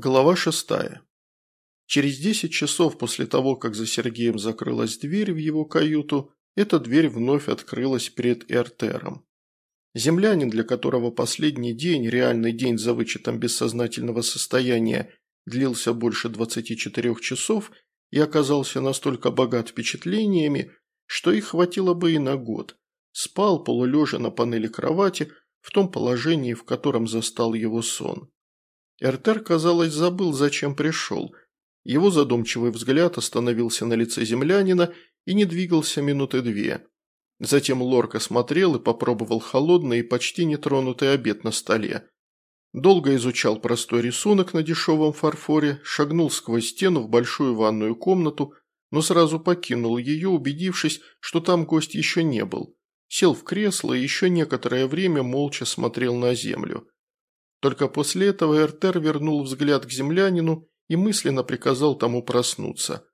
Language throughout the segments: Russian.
Глава шестая. Через десять часов после того, как за Сергеем закрылась дверь в его каюту, эта дверь вновь открылась перед Эртером. Землянин, для которого последний день, реальный день за вычетом бессознательного состояния, длился больше 24 часов и оказался настолько богат впечатлениями, что их хватило бы и на год, спал полулежа на панели кровати в том положении, в котором застал его сон. Эртер, казалось, забыл, зачем пришел. Его задумчивый взгляд остановился на лице землянина и не двигался минуты две. Затем Лорка смотрел и попробовал холодный и почти нетронутый обед на столе. Долго изучал простой рисунок на дешевом фарфоре, шагнул сквозь стену в большую ванную комнату, но сразу покинул ее, убедившись, что там гость еще не был. Сел в кресло и еще некоторое время молча смотрел на землю. Только после этого Эртер вернул взгляд к землянину и мысленно приказал тому проснуться.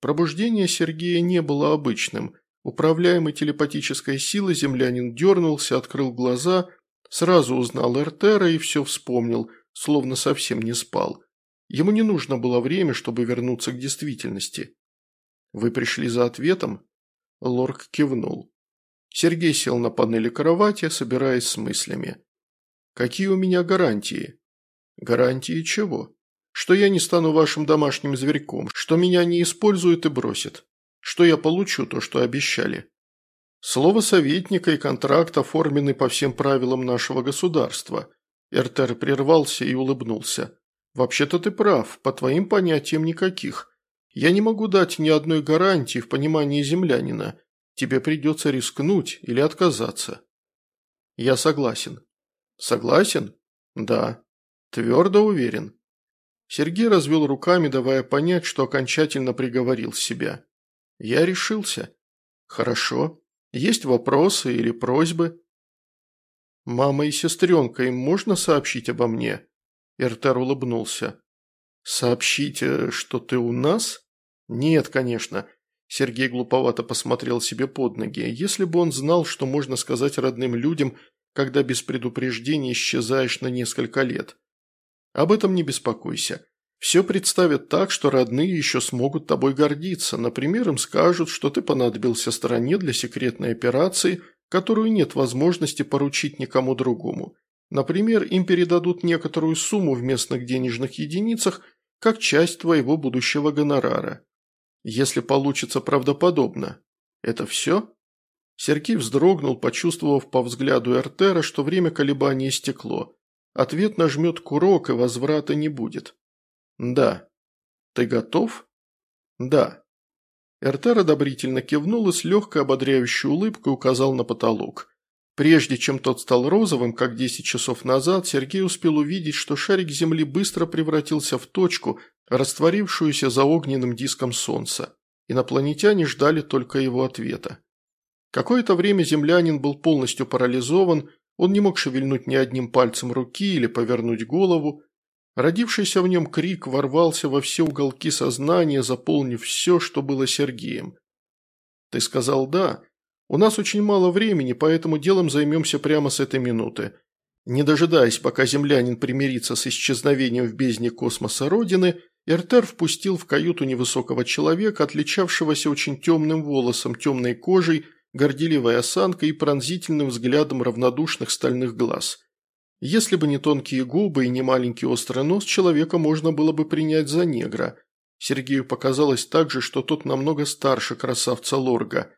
Пробуждение Сергея не было обычным. Управляемый телепатической силой землянин дернулся, открыл глаза, сразу узнал Эртера и все вспомнил, словно совсем не спал. Ему не нужно было время, чтобы вернуться к действительности. «Вы пришли за ответом?» Лорк кивнул. Сергей сел на панели кровати, собираясь с мыслями. Какие у меня гарантии? Гарантии чего? Что я не стану вашим домашним зверьком, что меня не используют и бросят, что я получу то, что обещали. Слово советника и контракт оформлены по всем правилам нашего государства. Эртер прервался и улыбнулся. Вообще-то ты прав, по твоим понятиям никаких. Я не могу дать ни одной гарантии в понимании землянина. Тебе придется рискнуть или отказаться. Я согласен. Согласен? Да. Твердо уверен. Сергей развел руками, давая понять, что окончательно приговорил себя. Я решился. Хорошо. Есть вопросы или просьбы? Мама и сестренка, им можно сообщить обо мне? Эртер улыбнулся. Сообщить, что ты у нас? Нет, конечно. Сергей глуповато посмотрел себе под ноги. Если бы он знал, что можно сказать родным людям, когда без предупреждения исчезаешь на несколько лет. Об этом не беспокойся. Все представят так, что родные еще смогут тобой гордиться. Например, им скажут, что ты понадобился стране для секретной операции, которую нет возможности поручить никому другому. Например, им передадут некоторую сумму в местных денежных единицах, как часть твоего будущего гонорара. Если получится правдоподобно. Это все? Сергей вздрогнул, почувствовав по взгляду Эртера, что время колебания истекло. Ответ нажмет курок, и возврата не будет. «Да». «Ты готов?» «Да». Эртер одобрительно кивнул и с легкой ободряющей улыбкой указал на потолок. Прежде чем тот стал розовым, как 10 часов назад, Сергей успел увидеть, что шарик Земли быстро превратился в точку, растворившуюся за огненным диском Солнца. Инопланетяне ждали только его ответа. Какое-то время землянин был полностью парализован, он не мог шевельнуть ни одним пальцем руки или повернуть голову. Родившийся в нем крик ворвался во все уголки сознания, заполнив все, что было Сергеем. «Ты сказал «да». У нас очень мало времени, поэтому делом займемся прямо с этой минуты». Не дожидаясь, пока землянин примирится с исчезновением в бездне космоса Родины, Эртер впустил в каюту невысокого человека, отличавшегося очень темным волосом, темной кожей горделивой осанкой и пронзительным взглядом равнодушных стальных глаз. Если бы не тонкие губы и не маленький острый нос, человека можно было бы принять за негра. Сергею показалось также, что тот намного старше красавца Лорга.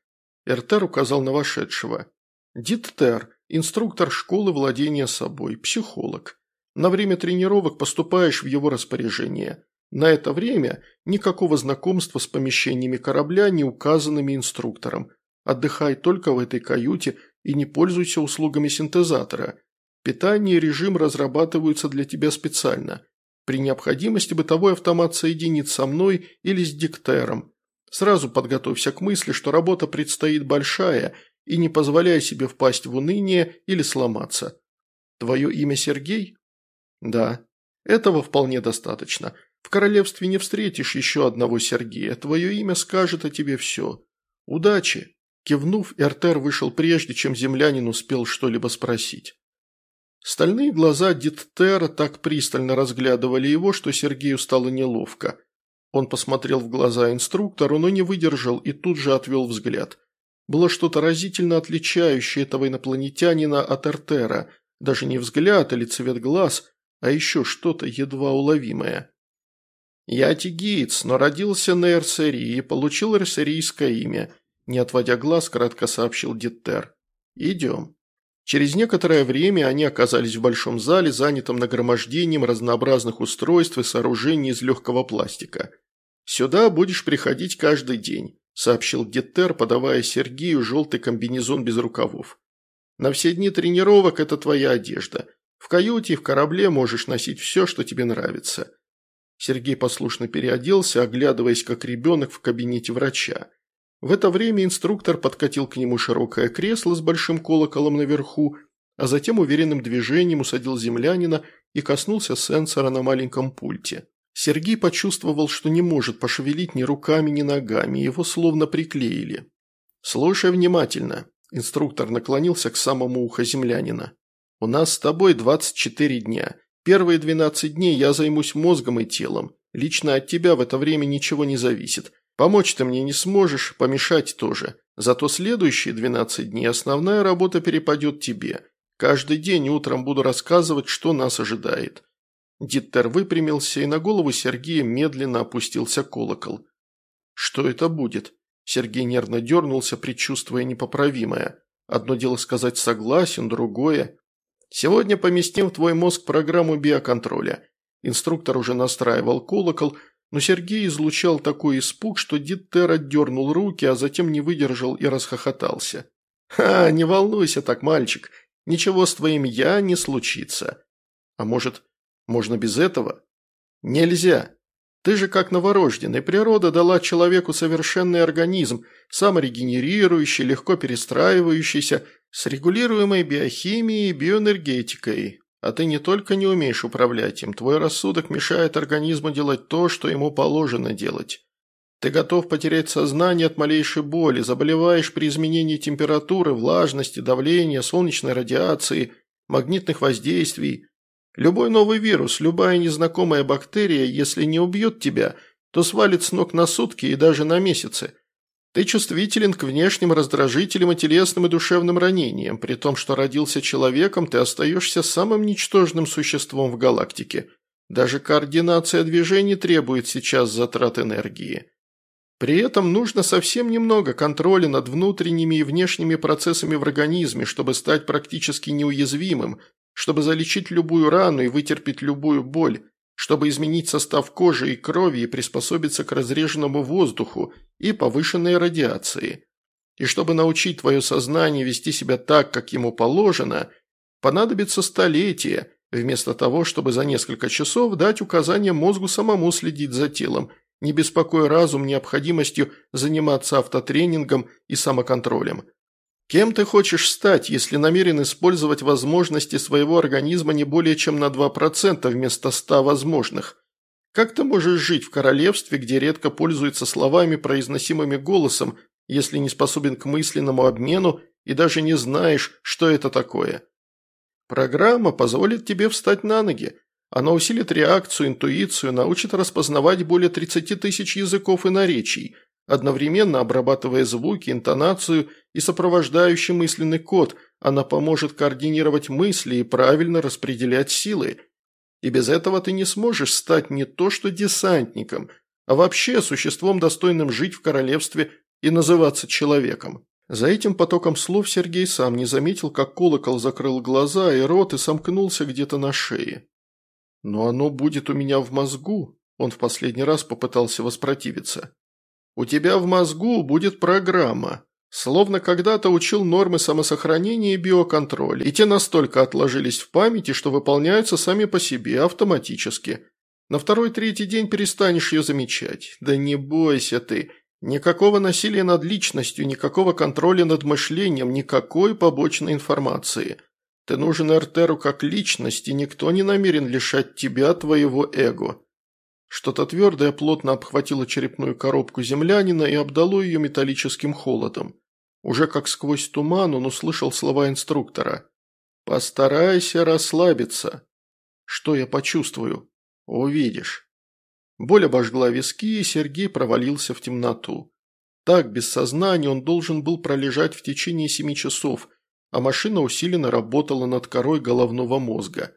Эртер указал на вошедшего. Диттер, инструктор школы владения собой, психолог. На время тренировок поступаешь в его распоряжение. На это время никакого знакомства с помещениями корабля, не указанными инструктором. Отдыхай только в этой каюте и не пользуйся услугами синтезатора. Питание и режим разрабатываются для тебя специально. При необходимости бытовой автомат соединит со мной или с диктером. Сразу подготовься к мысли, что работа предстоит большая, и не позволяй себе впасть в уныние или сломаться. Твое имя Сергей? Да. Этого вполне достаточно. В королевстве не встретишь еще одного Сергея. Твое имя скажет о тебе все. Удачи! Кивнув, Эртер вышел прежде, чем землянин успел что-либо спросить. Стальные глаза Диттера так пристально разглядывали его, что Сергею стало неловко. Он посмотрел в глаза инструктору, но не выдержал и тут же отвел взгляд. Было что-то разительно отличающее этого инопланетянина от Эртера, даже не взгляд или цвет глаз, а еще что-то едва уловимое. «Я тигиец, но родился на Эрсерии и получил эрсерийское имя», не отводя глаз, кратко сообщил Диттер. «Идем». Через некоторое время они оказались в большом зале, занятом нагромождением разнообразных устройств и сооружений из легкого пластика. «Сюда будешь приходить каждый день», – сообщил Геттер, подавая Сергею желтый комбинезон без рукавов. «На все дни тренировок это твоя одежда. В каюте и в корабле можешь носить все, что тебе нравится». Сергей послушно переоделся, оглядываясь как ребенок в кабинете врача. В это время инструктор подкатил к нему широкое кресло с большим колоколом наверху, а затем уверенным движением усадил землянина и коснулся сенсора на маленьком пульте. Сергей почувствовал, что не может пошевелить ни руками, ни ногами, его словно приклеили. «Слушай внимательно», – инструктор наклонился к самому уху землянина. «У нас с тобой 24 дня. Первые 12 дней я займусь мозгом и телом. Лично от тебя в это время ничего не зависит. Помочь ты мне не сможешь, помешать тоже. Зато следующие 12 дней основная работа перепадет тебе. Каждый день утром буду рассказывать, что нас ожидает». Диттер выпрямился, и на голову Сергея медленно опустился колокол. «Что это будет?» Сергей нервно дернулся, предчувствуя непоправимое. Одно дело сказать «согласен», другое. «Сегодня поместим в твой мозг программу биоконтроля». Инструктор уже настраивал колокол, но Сергей излучал такой испуг, что Диттер отдернул руки, а затем не выдержал и расхохотался. «Ха, не волнуйся так, мальчик, ничего с твоим «я» не случится. А может, можно без этого?» «Нельзя. Ты же как новорожденный, природа дала человеку совершенный организм, саморегенерирующий, легко перестраивающийся, с регулируемой биохимией и биоэнергетикой. А ты не только не умеешь управлять им, твой рассудок мешает организму делать то, что ему положено делать. Ты готов потерять сознание от малейшей боли, заболеваешь при изменении температуры, влажности, давления, солнечной радиации, магнитных воздействий. Любой новый вирус, любая незнакомая бактерия, если не убьет тебя, то свалит с ног на сутки и даже на месяцы. Ты чувствителен к внешним раздражителям и телесным и душевным ранениям, при том, что родился человеком, ты остаешься самым ничтожным существом в галактике. Даже координация движений требует сейчас затрат энергии. При этом нужно совсем немного контроля над внутренними и внешними процессами в организме, чтобы стать практически неуязвимым, чтобы залечить любую рану и вытерпеть любую боль, чтобы изменить состав кожи и крови и приспособиться к разреженному воздуху и повышенной радиации. И чтобы научить твое сознание вести себя так, как ему положено, понадобится столетие, вместо того, чтобы за несколько часов дать указание мозгу самому следить за телом, не беспокоя разум необходимостью заниматься автотренингом и самоконтролем. Кем ты хочешь стать, если намерен использовать возможности своего организма не более чем на 2% вместо 100 возможных? Как ты можешь жить в королевстве, где редко пользуются словами, произносимыми голосом, если не способен к мысленному обмену и даже не знаешь, что это такое? Программа позволит тебе встать на ноги. Она усилит реакцию, интуицию, научит распознавать более 30 тысяч языков и наречий – Одновременно обрабатывая звуки, интонацию и сопровождающий мысленный код, она поможет координировать мысли и правильно распределять силы. И без этого ты не сможешь стать не то что десантником, а вообще существом, достойным жить в королевстве и называться человеком. За этим потоком слов Сергей сам не заметил, как колокол закрыл глаза и рот и сомкнулся где-то на шее. «Но оно будет у меня в мозгу», – он в последний раз попытался воспротивиться. У тебя в мозгу будет программа. Словно когда-то учил нормы самосохранения и биоконтроля, и те настолько отложились в памяти, что выполняются сами по себе, автоматически. На второй-третий день перестанешь ее замечать. Да не бойся ты. Никакого насилия над личностью, никакого контроля над мышлением, никакой побочной информации. Ты нужен Эртеру как личность, и никто не намерен лишать тебя твоего эго. Что-то твердое плотно обхватило черепную коробку землянина и обдало ее металлическим холодом. Уже как сквозь туман он услышал слова инструктора. Постарайся расслабиться. Что я почувствую? Увидишь. Боль обожгла виски, и Сергей провалился в темноту. Так, без сознания, он должен был пролежать в течение семи часов, а машина усиленно работала над корой головного мозга.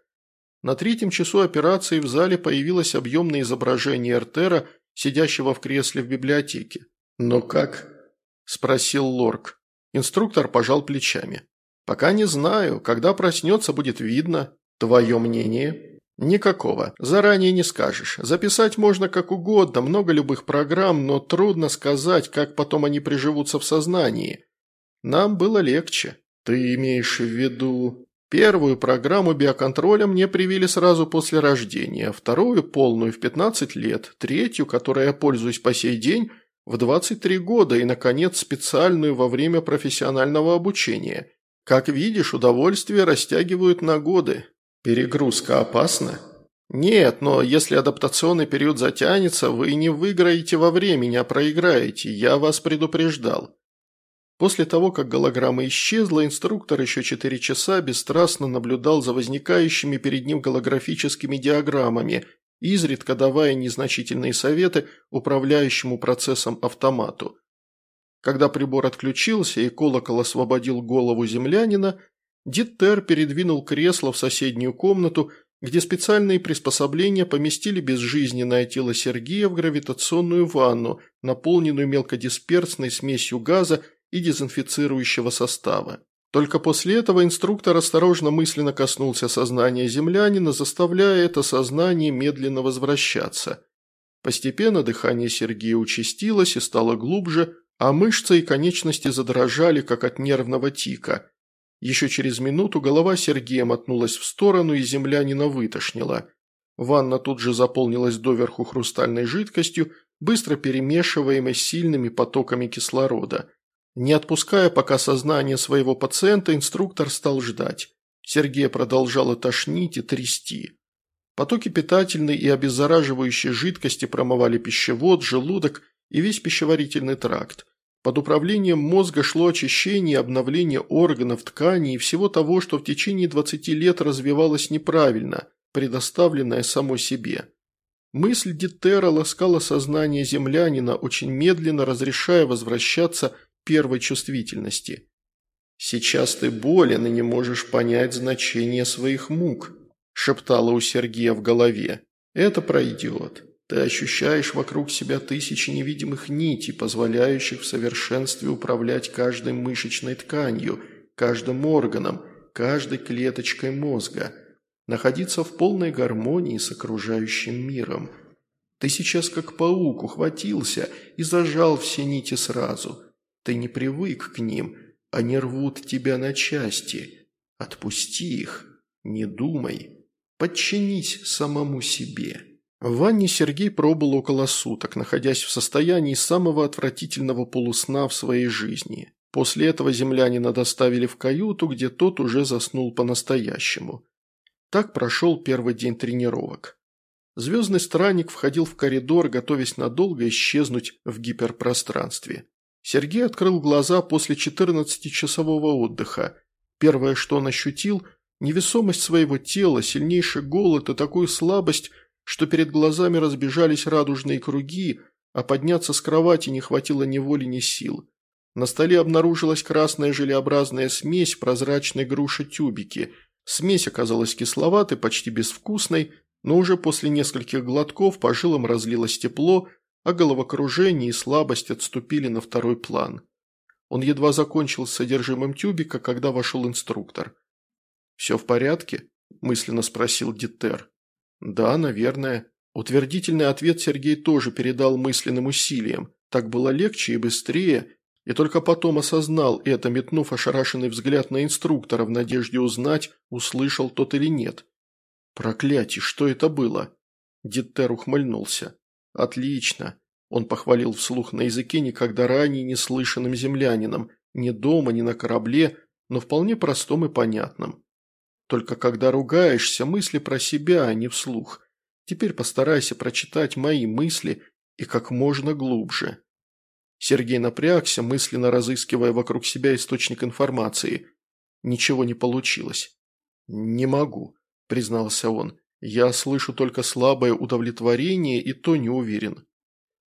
На третьем часу операции в зале появилось объемное изображение Эртера, сидящего в кресле в библиотеке. «Но как?» – спросил Лорк. Инструктор пожал плечами. «Пока не знаю. Когда проснется, будет видно. Твое мнение?» «Никакого. Заранее не скажешь. Записать можно как угодно, много любых программ, но трудно сказать, как потом они приживутся в сознании. Нам было легче. Ты имеешь в виду...» Первую программу биоконтроля мне привили сразу после рождения, вторую – полную в 15 лет, третью, которой я пользуюсь по сей день, в 23 года и, наконец, специальную во время профессионального обучения. Как видишь, удовольствие растягивают на годы. Перегрузка опасна? Нет, но если адаптационный период затянется, вы не выиграете во времени, а проиграете. Я вас предупреждал. После того, как голограмма исчезла, инструктор еще четыре часа бесстрастно наблюдал за возникающими перед ним голографическими диаграммами, изредка давая незначительные советы управляющему процессом автомату. Когда прибор отключился и колокол освободил голову землянина, Диттер передвинул кресло в соседнюю комнату, где специальные приспособления поместили безжизненное тело Сергея в гравитационную ванну, наполненную мелкодисперсной смесью газа и дезинфицирующего состава. Только после этого инструктор осторожно мысленно коснулся сознания землянина, заставляя это сознание медленно возвращаться. Постепенно дыхание Сергея участилось и стало глубже, а мышцы и конечности задрожали, как от нервного тика – еще через минуту голова Сергея мотнулась в сторону, и землянина вытошнила. Ванна тут же заполнилась доверху хрустальной жидкостью, быстро перемешиваемой сильными потоками кислорода. Не отпуская пока сознание своего пациента, инструктор стал ждать. Сергея продолжало тошнить и трясти. Потоки питательной и обеззараживающей жидкости промывали пищевод, желудок и весь пищеварительный тракт. Под управлением мозга шло очищение и обновление органов, тканей и всего того, что в течение 20 лет развивалось неправильно, предоставленное само себе. Мысль Дитера ласкала сознание землянина, очень медленно разрешая возвращаться первой чувствительности. «Сейчас ты болен и не можешь понять значение своих мук», – шептала у Сергея в голове. «Это пройдет. Ты ощущаешь вокруг себя тысячи невидимых нитей, позволяющих в совершенстве управлять каждой мышечной тканью, каждым органом, каждой клеточкой мозга, находиться в полной гармонии с окружающим миром. Ты сейчас как паук ухватился и зажал все нити сразу. Ты не привык к ним, они рвут тебя на части. Отпусти их, не думай, подчинись самому себе». В ванне Сергей пробыл около суток, находясь в состоянии самого отвратительного полусна в своей жизни. После этого землянина доставили в каюту, где тот уже заснул по-настоящему. Так прошел первый день тренировок. Звездный странник входил в коридор, готовясь надолго исчезнуть в гиперпространстве. Сергей открыл глаза после 14-часового отдыха. Первое, что он ощутил – невесомость своего тела, сильнейший голод и такую слабость – что перед глазами разбежались радужные круги, а подняться с кровати не хватило ни воли, ни сил. На столе обнаружилась красная желеобразная смесь прозрачной груши тюбики. Смесь оказалась кисловатой, почти безвкусной, но уже после нескольких глотков по жилам разлилось тепло, а головокружение и слабость отступили на второй план. Он едва закончил с содержимым тюбика, когда вошел инструктор. «Все в порядке?» – мысленно спросил Дитер. «Да, наверное». Утвердительный ответ Сергей тоже передал мысленным усилием. Так было легче и быстрее, и только потом осознал это, метнув ошарашенный взгляд на инструктора в надежде узнать, услышал тот или нет. «Проклятие, что это было?» Диттер ухмыльнулся. «Отлично!» Он похвалил вслух на языке никогда ранее не слышанным землянином, ни дома, ни на корабле, но вполне простом и понятном. Только когда ругаешься, мысли про себя, а не вслух. Теперь постарайся прочитать мои мысли и как можно глубже». Сергей напрягся, мысленно разыскивая вокруг себя источник информации. Ничего не получилось. «Не могу», – признался он. «Я слышу только слабое удовлетворение и то не уверен».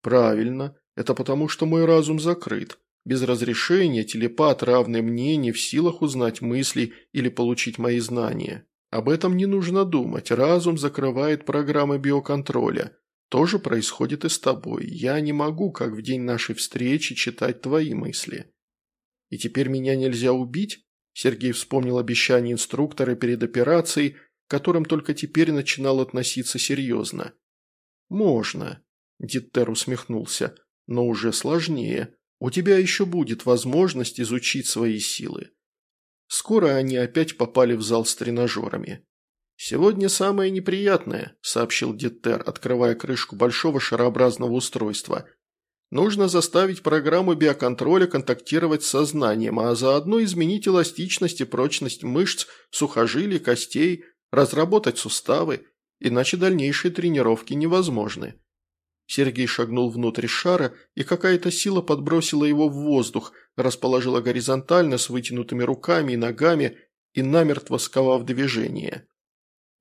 «Правильно. Это потому, что мой разум закрыт. Без разрешения телепат, равный мне, не в силах узнать мысли или получить мои знания. Об этом не нужно думать. Разум закрывает программы биоконтроля. То же происходит и с тобой. Я не могу, как в день нашей встречи, читать твои мысли. И теперь меня нельзя убить? Сергей вспомнил обещание инструктора перед операцией, которым только теперь начинал относиться серьезно. «Можно», – Диттер усмехнулся, – «но уже сложнее. У тебя еще будет возможность изучить свои силы». Скоро они опять попали в зал с тренажерами. «Сегодня самое неприятное», – сообщил Диттер, открывая крышку большого шарообразного устройства – Нужно заставить программу биоконтроля контактировать с сознанием, а заодно изменить эластичность и прочность мышц, сухожилий, костей, разработать суставы, иначе дальнейшие тренировки невозможны. Сергей шагнул внутрь шара, и какая-то сила подбросила его в воздух, расположила горизонтально с вытянутыми руками и ногами и намертво сковав движение.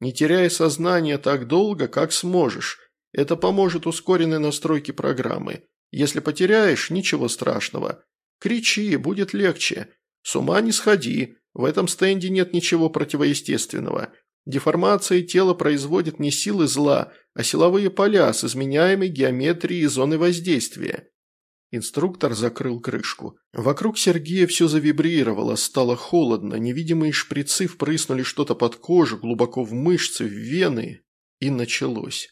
Не теряя сознание так долго, как сможешь. Это поможет ускоренной настройке программы. Если потеряешь, ничего страшного. Кричи, будет легче. С ума не сходи, в этом стенде нет ничего противоестественного. Деформация тела производит не силы зла, а силовые поля с изменяемой геометрией зоны воздействия. Инструктор закрыл крышку. Вокруг Сергея все завибрировало, стало холодно, невидимые шприцы впрыснули что-то под кожу, глубоко в мышцы, в вены, и началось.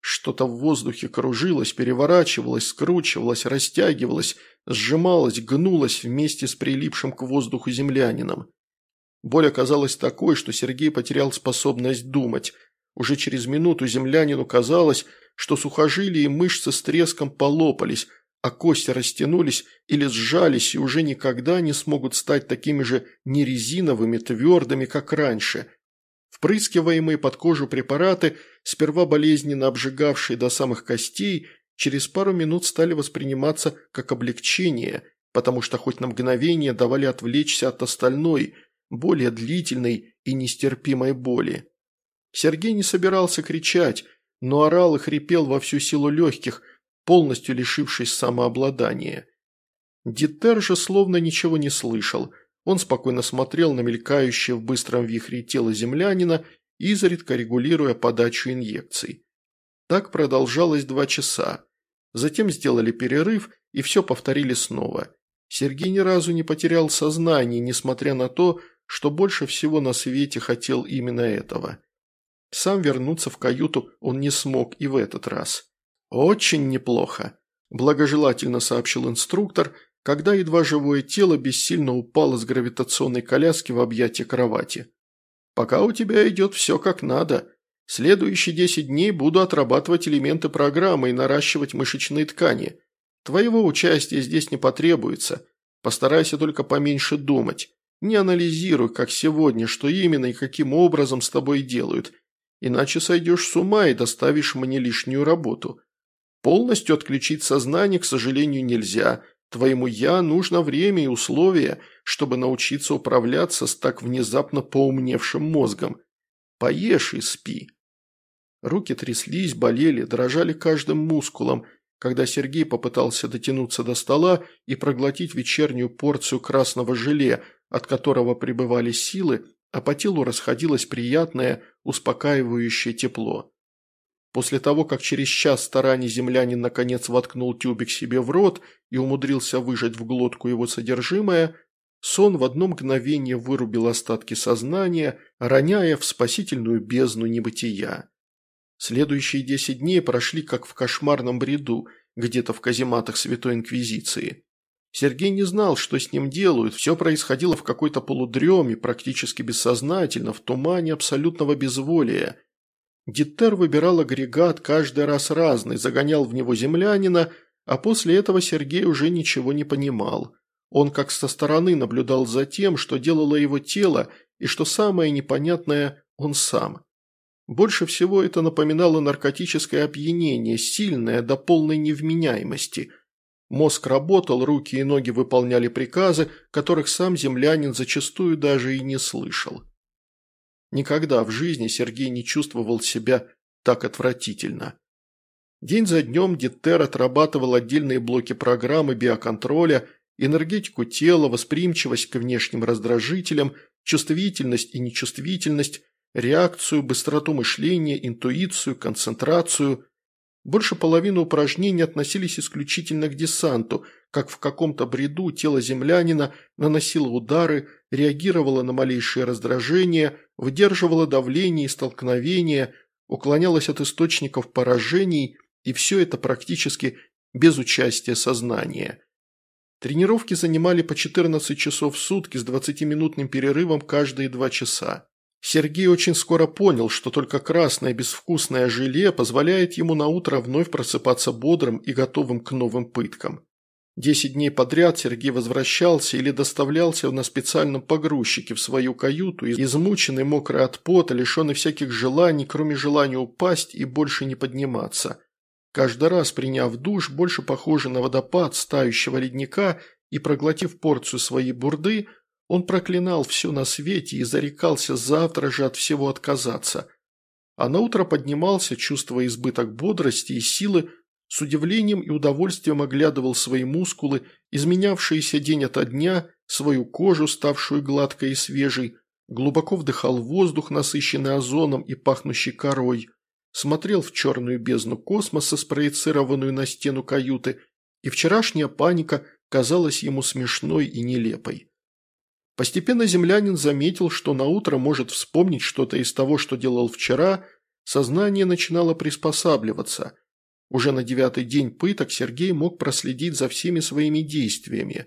Что-то в воздухе кружилось, переворачивалось, скручивалось, растягивалось, сжималось, гнулось вместе с прилипшим к воздуху землянином. Боль оказалась такой, что Сергей потерял способность думать. Уже через минуту землянину казалось, что сухожилия и мышцы с треском полопались, а кости растянулись или сжались и уже никогда не смогут стать такими же нерезиновыми, твердыми, как раньше – Впрыскиваемые под кожу препараты, сперва болезненно обжигавшие до самых костей, через пару минут стали восприниматься как облегчение, потому что хоть на мгновение давали отвлечься от остальной, более длительной и нестерпимой боли. Сергей не собирался кричать, но орал и хрипел во всю силу легких, полностью лишившись самообладания. Дитер же словно ничего не слышал – он спокойно смотрел на мелькающее в быстром вихре тело землянина, изредка регулируя подачу инъекций. Так продолжалось два часа. Затем сделали перерыв и все повторили снова. Сергей ни разу не потерял сознание, несмотря на то, что больше всего на свете хотел именно этого. Сам вернуться в каюту он не смог и в этот раз. «Очень неплохо», – благожелательно сообщил инструктор, когда едва живое тело бессильно упало с гравитационной коляски в объятия кровати. «Пока у тебя идет все как надо. Следующие десять дней буду отрабатывать элементы программы и наращивать мышечные ткани. Твоего участия здесь не потребуется. Постарайся только поменьше думать. Не анализируй, как сегодня, что именно и каким образом с тобой делают. Иначе сойдешь с ума и доставишь мне лишнюю работу. Полностью отключить сознание, к сожалению, нельзя – Твоему «я» нужно время и условия, чтобы научиться управляться с так внезапно поумневшим мозгом. Поешь и спи». Руки тряслись, болели, дрожали каждым мускулом, когда Сергей попытался дотянуться до стола и проглотить вечернюю порцию красного желе, от которого пребывали силы, а по телу расходилось приятное, успокаивающее тепло. После того, как через час стараний землянин наконец воткнул тюбик себе в рот и умудрился выжать в глотку его содержимое, сон в одно мгновение вырубил остатки сознания, роняя в спасительную бездну небытия. Следующие десять дней прошли как в кошмарном бреду, где-то в казематах Святой Инквизиции. Сергей не знал, что с ним делают, все происходило в какой-то полудреме, практически бессознательно, в тумане абсолютного безволия – Диттер выбирал агрегат каждый раз разный, загонял в него землянина, а после этого Сергей уже ничего не понимал. Он как со стороны наблюдал за тем, что делало его тело, и что самое непонятное – он сам. Больше всего это напоминало наркотическое опьянение, сильное до полной невменяемости. Мозг работал, руки и ноги выполняли приказы, которых сам землянин зачастую даже и не слышал. Никогда в жизни Сергей не чувствовал себя так отвратительно. День за днем Диттер отрабатывал отдельные блоки программы биоконтроля, энергетику тела, восприимчивость к внешним раздражителям, чувствительность и нечувствительность, реакцию, быстроту мышления, интуицию, концентрацию. Больше половины упражнений относились исключительно к десанту, как в каком-то бреду тело землянина наносило удары, реагировало на малейшие раздражения, выдерживало давление и столкновения, уклонялось от источников поражений – и все это практически без участия сознания. Тренировки занимали по 14 часов в сутки с 20-минутным перерывом каждые два часа. Сергей очень скоро понял, что только красное безвкусное желе позволяет ему на утро вновь просыпаться бодрым и готовым к новым пыткам. Десять дней подряд Сергей возвращался или доставлялся на специальном погрузчике в свою каюту, измученный, мокрый от пота, лишенный всяких желаний, кроме желания упасть и больше не подниматься. Каждый раз, приняв душ, больше похожий на водопад стающего ледника и проглотив порцию своей бурды, он проклинал все на свете и зарекался завтра же от всего отказаться. А наутро поднимался, чувствуя избыток бодрости и силы, с удивлением и удовольствием оглядывал свои мускулы, изменявшиеся день ото дня, свою кожу, ставшую гладкой и свежей, глубоко вдыхал воздух, насыщенный озоном и пахнущий корой – смотрел в черную бездну космоса, спроецированную на стену каюты, и вчерашняя паника казалась ему смешной и нелепой. Постепенно землянин заметил, что на утро может вспомнить что-то из того, что делал вчера, сознание начинало приспосабливаться. Уже на девятый день пыток Сергей мог проследить за всеми своими действиями.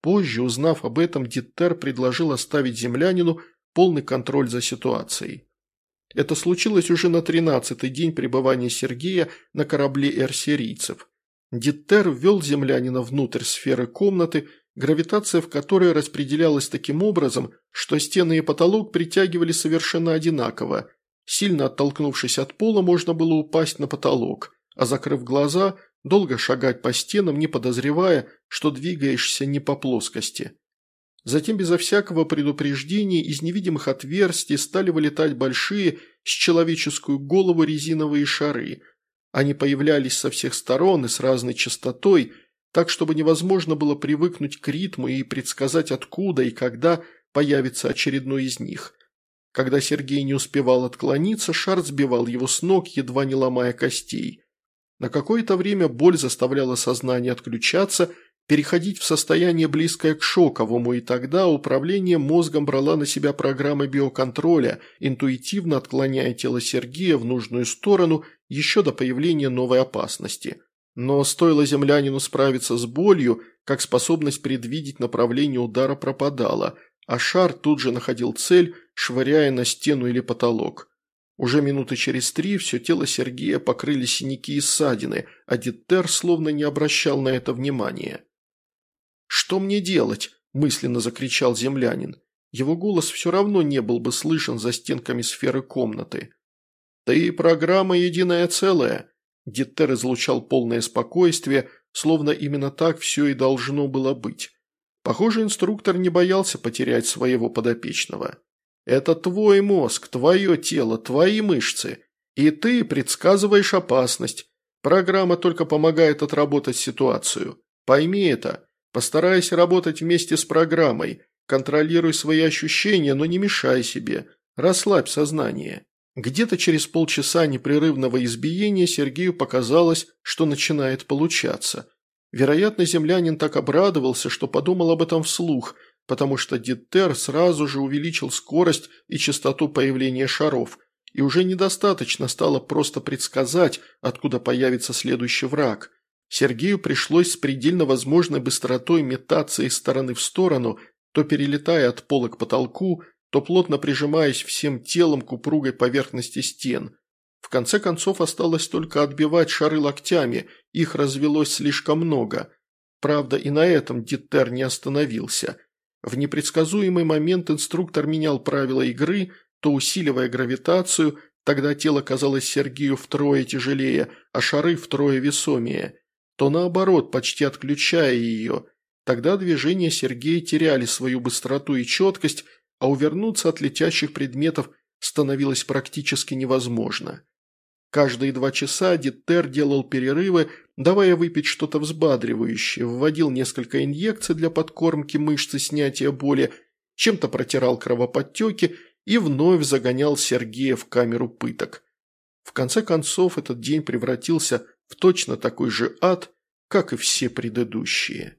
Позже, узнав об этом, Диттер предложил оставить землянину полный контроль за ситуацией. Это случилось уже на тринадцатый день пребывания Сергея на корабле эрсерийцев. Диттер ввел землянина внутрь сферы комнаты, гравитация в которой распределялась таким образом, что стены и потолок притягивали совершенно одинаково. Сильно оттолкнувшись от пола, можно было упасть на потолок, а закрыв глаза, долго шагать по стенам, не подозревая, что двигаешься не по плоскости. Затем безо всякого предупреждения из невидимых отверстий стали вылетать большие с человеческую голову резиновые шары. Они появлялись со всех сторон и с разной частотой, так чтобы невозможно было привыкнуть к ритму и предсказать откуда и когда появится очередной из них. Когда Сергей не успевал отклониться, шар сбивал его с ног, едва не ломая костей. На какое-то время боль заставляла сознание отключаться – переходить в состояние близкое к шоковому, и тогда управление мозгом брала на себя программа биоконтроля, интуитивно отклоняя тело Сергея в нужную сторону еще до появления новой опасности. Но стоило землянину справиться с болью, как способность предвидеть направление удара пропадала, а шар тут же находил цель, швыряя на стену или потолок. Уже минуты через три все тело Сергея покрыли синяки и ссадины, а Диттер словно не обращал на это внимания. «Что мне делать?» – мысленно закричал землянин. Его голос все равно не был бы слышен за стенками сферы комнаты. «Ты программа единое целое», – Диттер излучал полное спокойствие, словно именно так все и должно было быть. Похоже, инструктор не боялся потерять своего подопечного. «Это твой мозг, твое тело, твои мышцы, и ты предсказываешь опасность. Программа только помогает отработать ситуацию. Пойми это, Постарайся работать вместе с программой. Контролируй свои ощущения, но не мешай себе. Расслабь сознание. Где-то через полчаса непрерывного избиения Сергею показалось, что начинает получаться. Вероятно, землянин так обрадовался, что подумал об этом вслух, потому что Диттер сразу же увеличил скорость и частоту появления шаров, и уже недостаточно стало просто предсказать, откуда появится следующий враг. Сергею пришлось с предельно возможной быстротой метаться из стороны в сторону, то перелетая от пола к потолку, то плотно прижимаясь всем телом к упругой поверхности стен. В конце концов осталось только отбивать шары локтями, их развелось слишком много. Правда, и на этом Диттер не остановился. В непредсказуемый момент инструктор менял правила игры, то усиливая гравитацию, тогда тело казалось Сергею втрое тяжелее, а шары втрое весомее то наоборот, почти отключая ее. Тогда движения Сергея теряли свою быстроту и четкость, а увернуться от летящих предметов становилось практически невозможно. Каждые два часа Диттер делал перерывы, давая выпить что-то взбадривающее, вводил несколько инъекций для подкормки мышц и снятия боли, чем-то протирал кровоподтеки и вновь загонял Сергея в камеру пыток. В конце концов, этот день превратился в точно такой же ад, как и все предыдущие.